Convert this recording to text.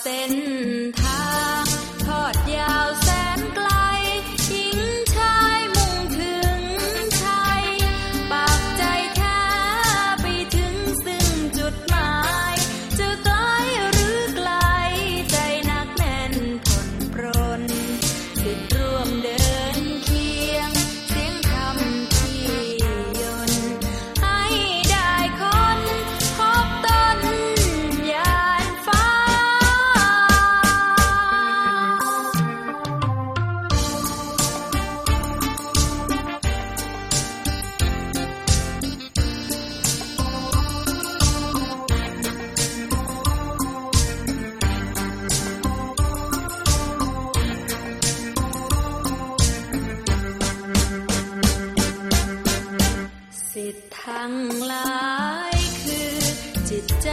เส้นท ทั้งหลายคือจิตใจ